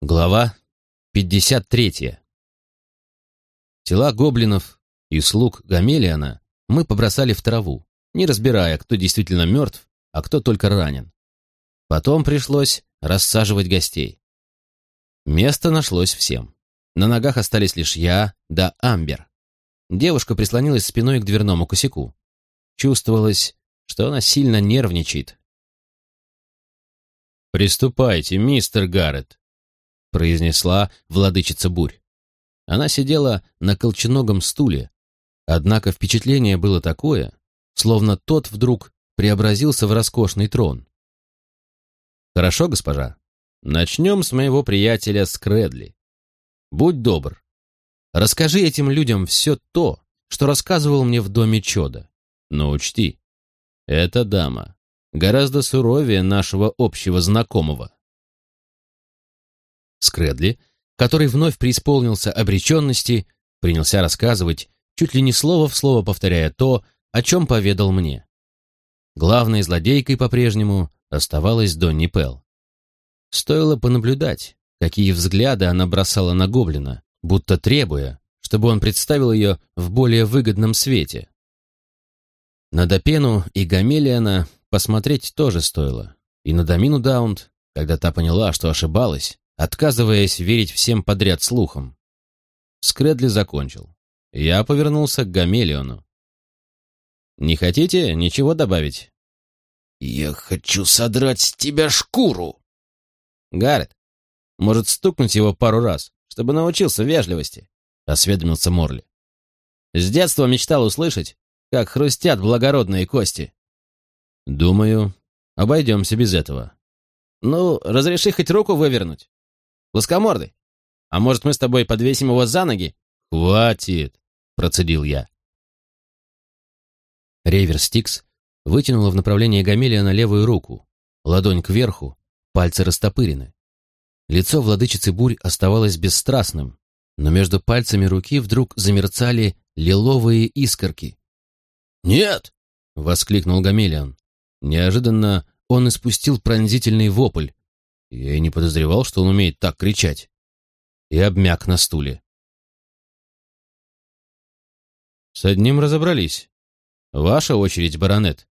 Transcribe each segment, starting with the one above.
Глава 53. Тела гоблинов и слуг Гамелиана мы побросали в траву, не разбирая, кто действительно мертв, а кто только ранен. Потом пришлось рассаживать гостей. Место нашлось всем. На ногах остались лишь я да Амбер. Девушка прислонилась спиной к дверному косяку. Чувствовалось, что она сильно нервничает. «Приступайте, мистер Гаррет», — произнесла владычица бурь. Она сидела на колченогом стуле, однако впечатление было такое, словно тот вдруг преобразился в роскошный трон. «Хорошо, госпожа. Начнем с моего приятеля Скредли. Будь добр. Расскажи этим людям все то, что рассказывал мне в доме Чода. Но учти, эта дама гораздо суровее нашего общего знакомого. Скредли, который вновь преисполнился обреченности, принялся рассказывать, чуть ли не слово в слово повторяя то, о чем поведал мне. Главной злодейкой по-прежнему оставалась Донни Пелл. Стоило понаблюдать, какие взгляды она бросала на гоблина, будто требуя, чтобы он представил ее в более выгодном свете. На Допену и Гамелиана посмотреть тоже стоило, и на Домину Даунт, когда та поняла, что ошибалась, отказываясь верить всем подряд слухам. Скредли закончил. Я повернулся к Гамелиону. «Не хотите ничего добавить?» «Я хочу содрать с тебя шкуру!» «Гаррет, может стукнуть его пару раз, чтобы научился вежливости?» — осведомился Морли. «С детства мечтал услышать, как хрустят благородные кости». «Думаю, обойдемся без этого». «Ну, разреши хоть руку вывернуть». Плоскомордый, а может, мы с тобой подвесим его за ноги?» «Хватит!» — процедил я. Рейвер Стикс вытянула в направлении Гамелия на левую руку, ладонь кверху, пальцы растопырены. Лицо владычицы бурь оставалось бесстрастным, но между пальцами руки вдруг замерцали лиловые искорки. «Нет!» — воскликнул Гамелиан. Неожиданно он испустил пронзительный вопль, я и не подозревал, что он умеет так кричать. И обмяк на стуле. С одним разобрались. Ваша очередь, баронет.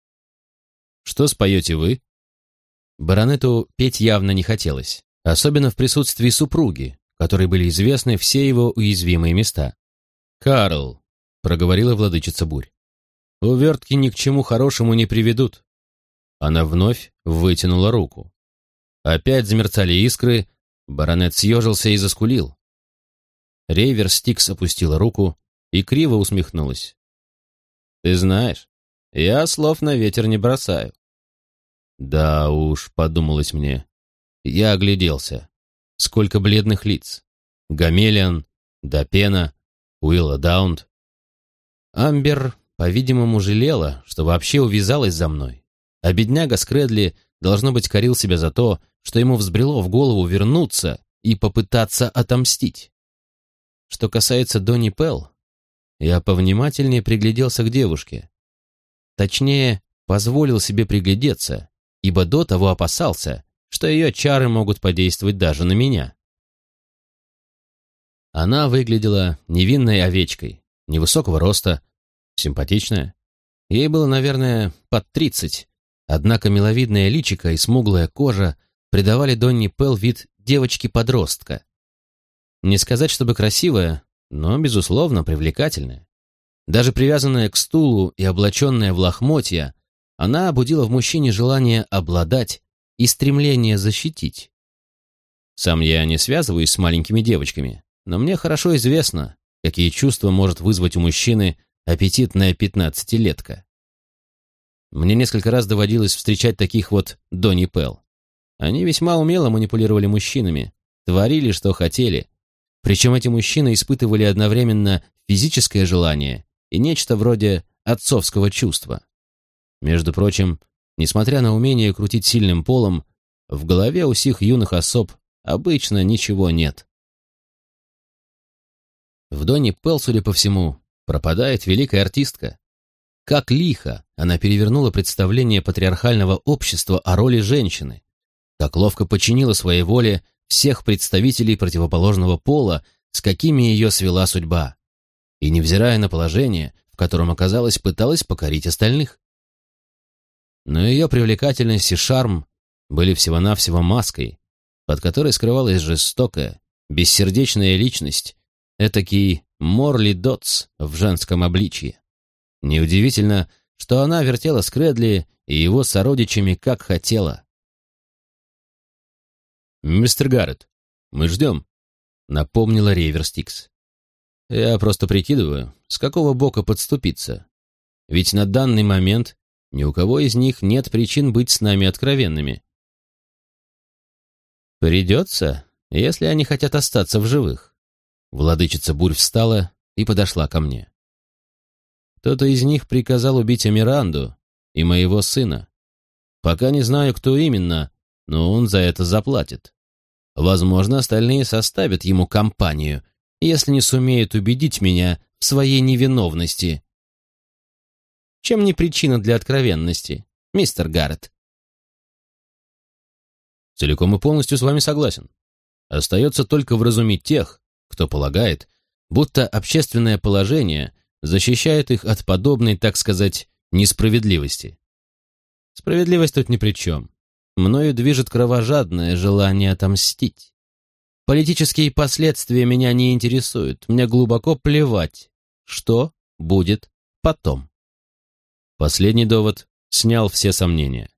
Что споете вы? Баронету петь явно не хотелось, особенно в присутствии супруги, которой были известны все его уязвимые места. «Карл», — проговорила владычица бурь, — «увертки ни к чему хорошему не приведут». Она вновь вытянула руку. Опять замерцали искры, баронет съежился и заскулил. Рейвер Стикс опустила руку и криво усмехнулась. «Ты знаешь, я слов на ветер не бросаю». «Да уж», — подумалось мне. Я огляделся. Сколько бледных лиц. Гамелиан, Допена, Уилла Даунд. Амбер, по-видимому, жалела, что вообще увязалась за мной. А бедняга Скредли, должно быть, корил себя за то, что ему взбрело в голову вернуться и попытаться отомстить. Что касается Донни Пелл, я повнимательнее пригляделся к девушке. Точнее, позволил себе приглядеться, ибо до того опасался, что ее чары могут подействовать даже на меня. Она выглядела невинной овечкой, невысокого роста, симпатичная. Ей было, наверное, под тридцать, однако миловидное личико и смуглая кожа придавали Донни Пел вид девочки-подростка. Не сказать, чтобы красивая, но, безусловно, привлекательная. Даже привязанная к стулу и облаченная в лохмотья, она обудила в мужчине желание обладать и стремление защитить. Сам я не связываюсь с маленькими девочками, но мне хорошо известно, какие чувства может вызвать у мужчины аппетитная пятнадцатилетка. Мне несколько раз доводилось встречать таких вот Донни Пел. Они весьма умело манипулировали мужчинами, творили, что хотели. Причем эти мужчины испытывали одновременно физическое желание и нечто вроде отцовского чувства. Между прочим, несмотря на умение крутить сильным полом, в голове у сих юных особ обычно ничего нет. В Доне Пел, судя по всему, пропадает великая артистка. Как лихо она перевернула представление патриархального общества о роли женщины, как ловко подчинила своей воле всех представителей противоположного пола, с какими ее свела судьба, и, невзирая на положение, в котором оказалась, пыталась покорить остальных. Но ее привлекательность и шарм были всего-навсего маской, под которой скрывалась жестокая, бессердечная личность, этакий Морли Дотс в женском обличье. Неудивительно, что она вертела с и его сородичами как хотела. «Мистер Гаррет, мы ждем», — напомнила Рейвер Стикс. «Я просто прикидываю, с какого бока подступиться. Ведь на данный момент ни у кого из них нет причин быть с нами откровенными». «Придется, если они хотят остаться в живых». Владычица Бурь встала и подошла ко мне. Кто-то из них приказал убить Амиранду и моего сына. Пока не знаю, кто именно, но он за это заплатит. Возможно, остальные составят ему компанию, если не сумеют убедить меня в своей невиновности. Чем не причина для откровенности, мистер Гаррет? Целиком и полностью с вами согласен. Остается только вразумить тех, кто полагает, будто общественное положение защищает их от подобной, так сказать, несправедливости. Справедливость тут ни при чем. Мною движет кровожадное желание отомстить. Политические последствия меня не интересуют. Мне глубоко плевать, что будет потом. Последний довод снял все сомнения.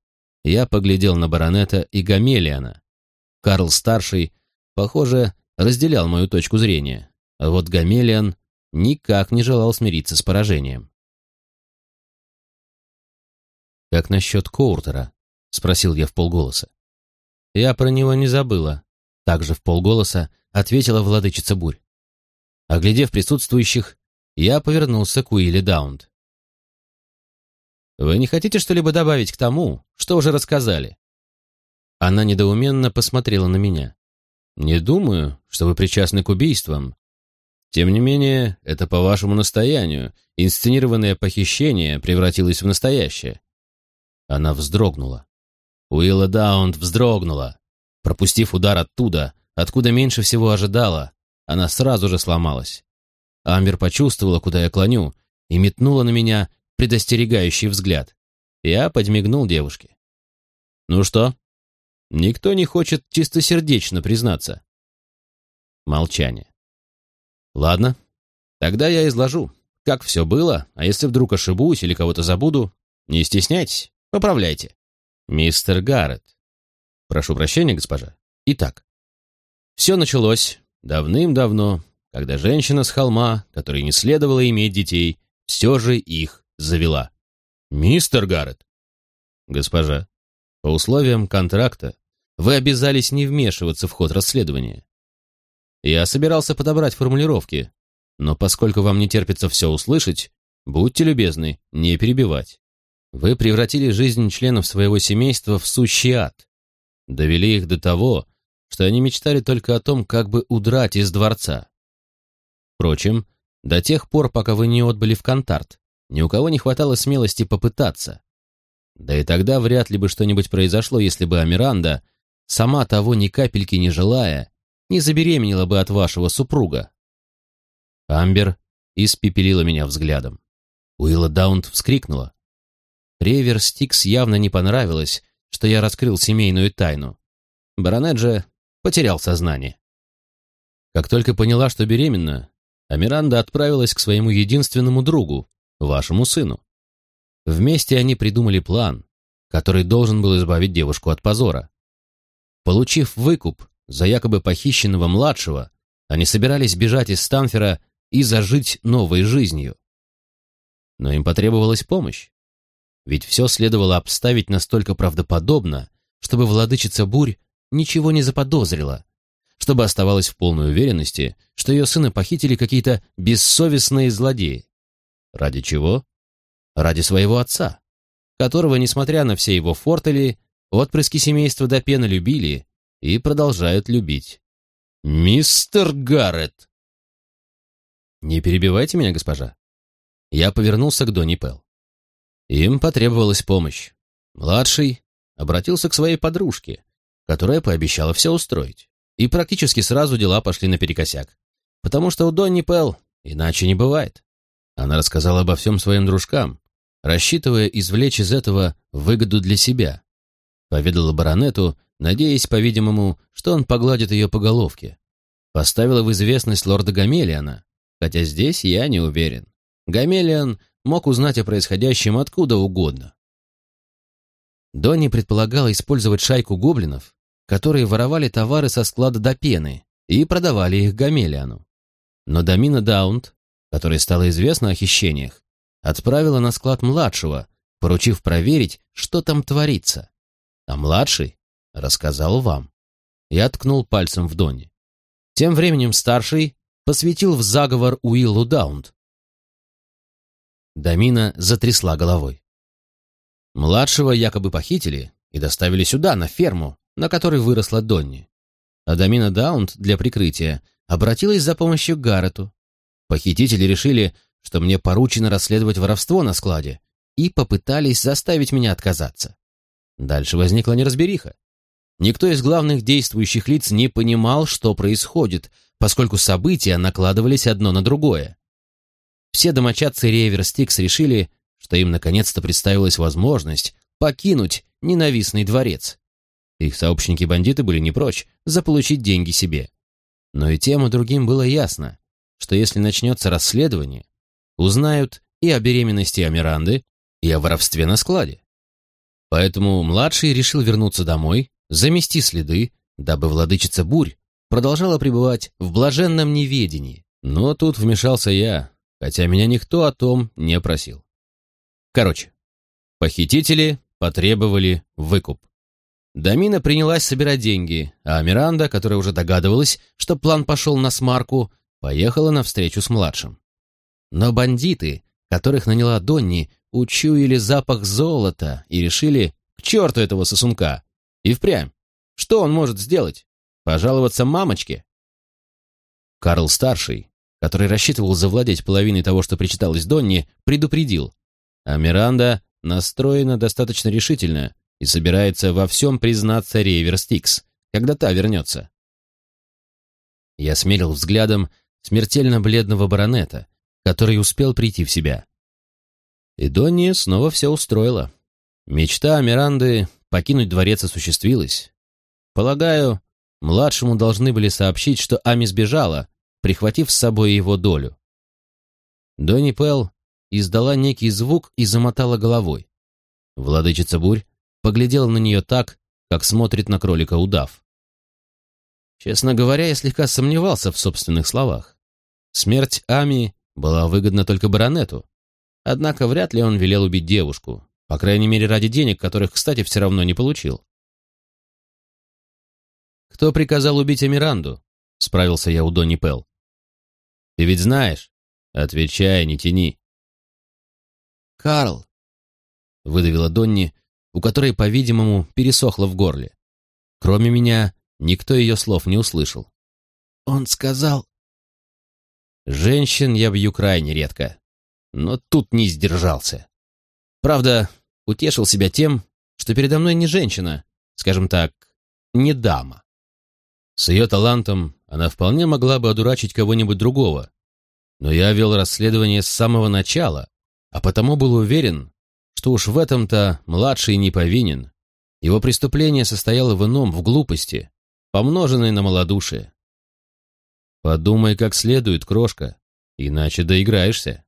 Я поглядел на баронета и Гамелиана. Карл-старший, похоже, разделял мою точку зрения, а вот Гамелиан никак не желал смириться с поражением. «Как насчет Коуртера?» — спросил я в полголоса. «Я про него не забыла», — также в полголоса ответила владычица Бурь. Оглядев присутствующих, я повернулся к Уилле Даунд. «Вы не хотите что-либо добавить к тому, что уже рассказали?» Она недоуменно посмотрела на меня. «Не думаю, что вы причастны к убийствам. Тем не менее, это по вашему настоянию. Инсценированное похищение превратилось в настоящее». Она вздрогнула. Уилла Даунд вздрогнула. Пропустив удар оттуда, откуда меньше всего ожидала, она сразу же сломалась. Амбер почувствовала, куда я клоню, и метнула на меня предостерегающий взгляд. Я подмигнул девушке. «Ну что?» Никто не хочет чистосердечно признаться. Молчание. Ладно, тогда я изложу, как все было, а если вдруг ошибусь или кого-то забуду, не стесняйтесь, поправляйте. Мистер Гаррет. Прошу прощения, госпожа. Итак, все началось давным-давно, когда женщина с холма, которой не следовало иметь детей, все же их завела. Мистер Гаррет. Госпожа, по условиям контракта вы обязались не вмешиваться в ход расследования. Я собирался подобрать формулировки, но поскольку вам не терпится все услышать, будьте любезны, не перебивать. Вы превратили жизнь членов своего семейства в сущий ад. Довели их до того, что они мечтали только о том, как бы удрать из дворца. Впрочем, до тех пор, пока вы не отбыли в контарт, ни у кого не хватало смелости попытаться. Да и тогда вряд ли бы что-нибудь произошло, если бы Амиранда, сама того ни капельки не желая, не забеременела бы от вашего супруга. Амбер испепелила меня взглядом. Уилла Даунт вскрикнула. Ревер Стикс явно не понравилось, что я раскрыл семейную тайну. Баронет же потерял сознание. Как только поняла, что беременна, Амиранда отправилась к своему единственному другу, вашему сыну. Вместе они придумали план, который должен был избавить девушку от позора. Получив выкуп за якобы похищенного младшего, они собирались бежать из Станфера и зажить новой жизнью. Но им потребовалась помощь. Ведь все следовало обставить настолько правдоподобно, чтобы владычица Бурь ничего не заподозрила, чтобы оставалась в полной уверенности, что ее сына похитили какие-то бессовестные злодеи. Ради чего? Ради своего отца, которого, несмотря на все его фортели, отпрыски семейства Допена любили и продолжают любить. «Мистер Гаррет!» «Не перебивайте меня, госпожа». Я повернулся к Донни Пелл. Им потребовалась помощь. Младший обратился к своей подружке, которая пообещала все устроить. и практически сразу дела пошли наперекосяк. Потому что у Донни Пэл иначе не бывает. Она рассказала обо всем своим дружкам, рассчитывая извлечь из этого выгоду для себя. Поведала баронету, надеясь, по-видимому, что он погладит ее по головке. Поставила в известность лорда Гамелиана, хотя здесь я не уверен. Гамелиан мог узнать о происходящем откуда угодно. Донни предполагала использовать шайку гоблинов, которые воровали товары со склада до пены и продавали их Гамелиану. Но Дамина Даунт, которой стало известно о хищениях, отправила на склад младшего, поручив проверить, что там творится. А младший рассказал вам. Я ткнул пальцем в Донни. Тем временем старший посвятил в заговор Уиллу Даунт. Дамина затрясла головой. Младшего якобы похитили и доставили сюда, на ферму, на которой выросла Донни. А Дамина Даунт для прикрытия обратилась за помощью к Гаррету. Похитители решили, что мне поручено расследовать воровство на складе, и попытались заставить меня отказаться. Дальше возникла неразбериха. Никто из главных действующих лиц не понимал, что происходит, поскольку события накладывались одно на другое. Все домочадцы Ревер Стикс решили, что им наконец-то представилась возможность покинуть ненавистный дворец. Их сообщники-бандиты были не прочь заполучить деньги себе. Но и тем и другим было ясно, что если начнется расследование, узнают и о беременности Амиранды, и о воровстве на складе. Поэтому младший решил вернуться домой, замести следы, дабы владычица Бурь продолжала пребывать в блаженном неведении. Но тут вмешался я, хотя меня никто о том не просил. Короче, похитители потребовали выкуп. Дамина принялась собирать деньги, а Миранда, которая уже догадывалась, что план пошел на смарку, поехала навстречу с младшим. Но бандиты, которых наняла Донни, учуяли запах золота и решили к черту этого сосунка. И впрямь. Что он может сделать? Пожаловаться мамочке? Карл-старший, который рассчитывал завладеть половиной того, что причиталось Донни, предупредил. А Миранда настроена достаточно решительно и собирается во всем признаться Рейвер Стикс, когда та вернется. Я смерил взглядом смертельно бледного баронета, который успел прийти в себя. И Донни снова все устроила. Мечта Миранды покинуть дворец осуществилась. Полагаю, младшему должны были сообщить, что Ами сбежала, прихватив с собой его долю. Донни Пелл издала некий звук и замотала головой. Владычица Бурь поглядела на нее так, как смотрит на кролика удав. Честно говоря, я слегка сомневался в собственных словах. Смерть Ами была выгодна только баронету, Однако вряд ли он велел убить девушку, по крайней мере ради денег, которых, кстати, все равно не получил. «Кто приказал убить Эмиранду?» — справился я у Донни Пелл. «Ты ведь знаешь?» «Отвечай, не тяни». «Карл», — выдавила Донни, у которой, по-видимому, пересохло в горле. Кроме меня, никто ее слов не услышал. «Он сказал...» «Женщин я бью крайне редко», но тут не сдержался. Правда, утешил себя тем, что передо мной не женщина, скажем так, не дама. С ее талантом она вполне могла бы одурачить кого-нибудь другого. Но я вел расследование с самого начала, а потому был уверен, что уж в этом-то младший не повинен. Его преступление состояло в ином, в глупости, помноженной на малодушие. Подумай как следует, крошка, иначе доиграешься.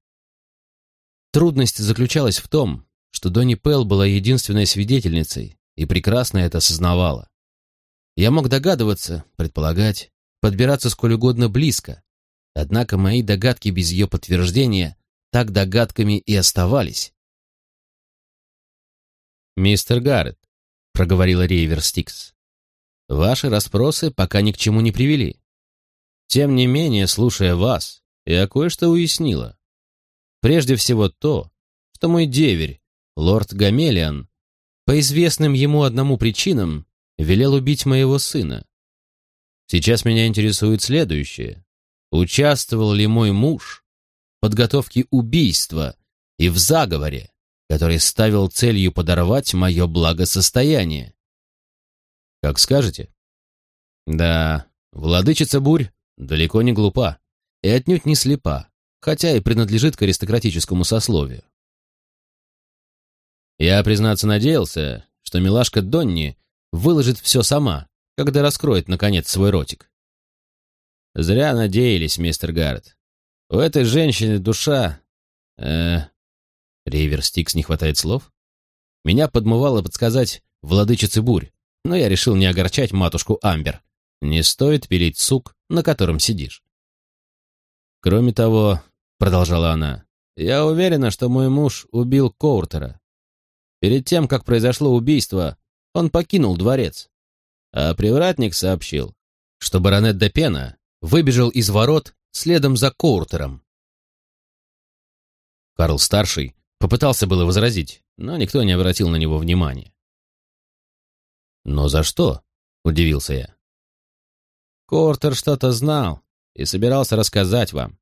Трудность заключалась в том, что Донни Пелл была единственной свидетельницей и прекрасно это осознавала. Я мог догадываться, предполагать, подбираться сколь угодно близко, однако мои догадки без ее подтверждения так догадками и оставались. «Мистер Гаррет», — проговорила Рейвер Стикс, — «ваши расспросы пока ни к чему не привели. Тем не менее, слушая вас, я кое-что уяснила. Прежде всего то, что мой деверь, лорд Гамелиан, по известным ему одному причинам, велел убить моего сына. Сейчас меня интересует следующее. Участвовал ли мой муж в подготовке убийства и в заговоре, который ставил целью подорвать мое благосостояние? Как скажете. Да, Владычица Бурь далеко не глупа и отнюдь не слепа, хотя и принадлежит к аристократическому сословию. Я, признаться, надеялся, что милашка Донни выложит все сама, когда раскроет, наконец, свой ротик. Зря надеялись, мистер Гаррет. У этой женщины душа... Э... Ривер Стикс не хватает слов? Меня подмывало подсказать владычице бурь, но я решил не огорчать матушку Амбер. Не стоит пилить сук, на котором сидишь. Кроме того, продолжала она, я уверена, что мой муж убил Коуртера. Перед тем, как произошло убийство, он покинул дворец. А привратник сообщил, что баронет де Пена выбежал из ворот следом за Коуртером. Карл-старший попытался было возразить, но никто не обратил на него внимания. «Но за что?» — удивился я. Коуртер что-то знал и собирался рассказать вам.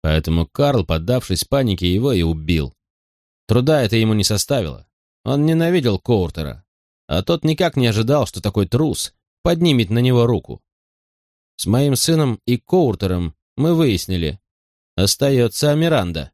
Поэтому Карл, поддавшись панике, его и убил. Труда это ему не составило. Он ненавидел Коуртера, а тот никак не ожидал, что такой трус поднимет на него руку. С моим сыном и Коуртером мы выяснили. Остается Амиранда.